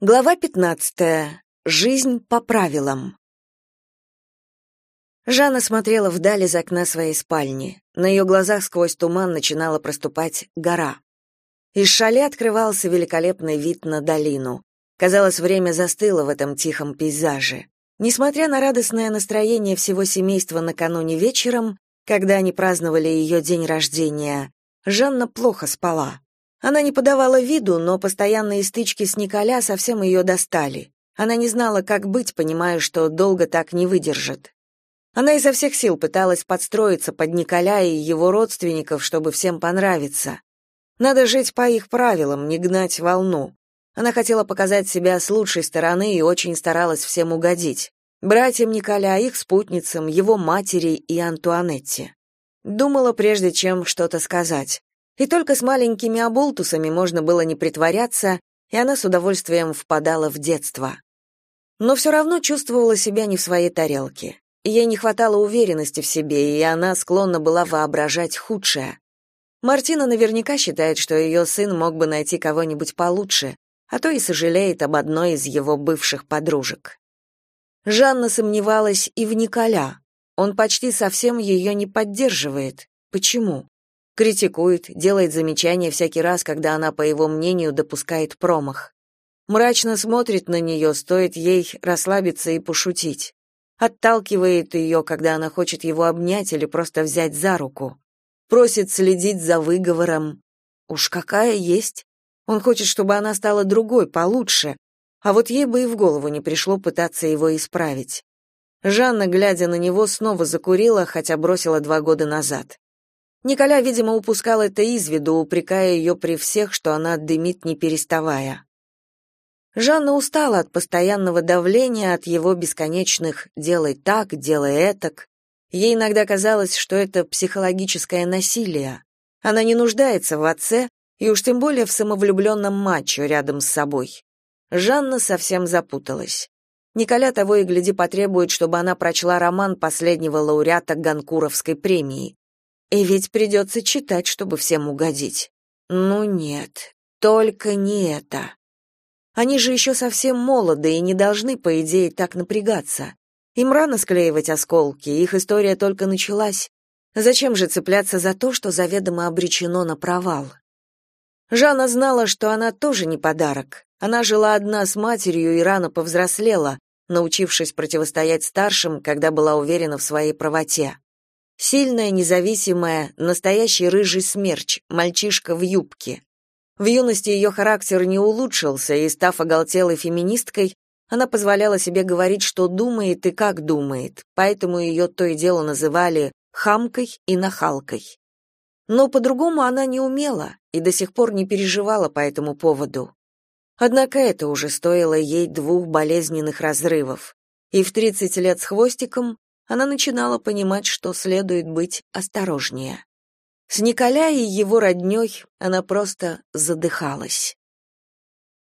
Глава 15. Жизнь по правилам. Жанна смотрела вдаль из окна своей спальни. На ее глазах сквозь туман начинала проступать гора. Из шале открывался великолепный вид на долину. Казалось, время застыло в этом тихом пейзаже. Несмотря на радостное настроение всего семейства накануне вечером, когда они праздновали ее день рождения, Жанна плохо спала. Она не подавала виду, но постоянные стычки с Николя совсем ее достали. Она не знала, как быть, понимая, что долго так не выдержит. Она изо всех сил пыталась подстроиться под Николя и его родственников, чтобы всем понравиться. Надо жить по их правилам, не гнать волну. Она хотела показать себя с лучшей стороны и очень старалась всем угодить. Братьям Николя, их спутницам, его матери и Антуанетте. Думала, прежде чем что-то сказать. И только с маленькими оболтусами можно было не притворяться, и она с удовольствием впадала в детство. Но все равно чувствовала себя не в своей тарелке. Ей не хватало уверенности в себе, и она склонна была воображать худшее. Мартина наверняка считает, что ее сын мог бы найти кого-нибудь получше, а то и сожалеет об одной из его бывших подружек. Жанна сомневалась и в Николя. Он почти совсем ее не поддерживает. Почему? Критикует, делает замечания всякий раз, когда она, по его мнению, допускает промах. Мрачно смотрит на нее, стоит ей расслабиться и пошутить. Отталкивает ее, когда она хочет его обнять или просто взять за руку. Просит следить за выговором. Уж какая есть. Он хочет, чтобы она стала другой, получше. А вот ей бы и в голову не пришло пытаться его исправить. Жанна, глядя на него, снова закурила, хотя бросила два года назад. Николя, видимо, упускал это из виду, упрекая ее при всех, что она дымит не переставая. Жанна устала от постоянного давления, от его бесконечных «делай так, делай этак». Ей иногда казалось, что это психологическое насилие. Она не нуждается в отце, и уж тем более в самовлюбленном мачо рядом с собой. Жанна совсем запуталась. Николя того и гляди потребует, чтобы она прочла роман последнего лауреата Ганкуровской премии. И ведь придется читать, чтобы всем угодить. Ну нет, только не это. Они же еще совсем молоды и не должны, по идее, так напрягаться. Им рано склеивать осколки, их история только началась. Зачем же цепляться за то, что заведомо обречено на провал? Жанна знала, что она тоже не подарок. Она жила одна с матерью и рано повзрослела, научившись противостоять старшим, когда была уверена в своей правоте. Сильная, независимая, настоящий рыжий смерч, мальчишка в юбке. В юности ее характер не улучшился, и, став оголтелой феминисткой, она позволяла себе говорить, что думает и как думает, поэтому ее то и дело называли хамкой и нахалкой. Но по-другому она не умела и до сих пор не переживала по этому поводу. Однако это уже стоило ей двух болезненных разрывов. И в 30 лет с хвостиком она начинала понимать, что следует быть осторожнее. С Николя и его роднёй она просто задыхалась.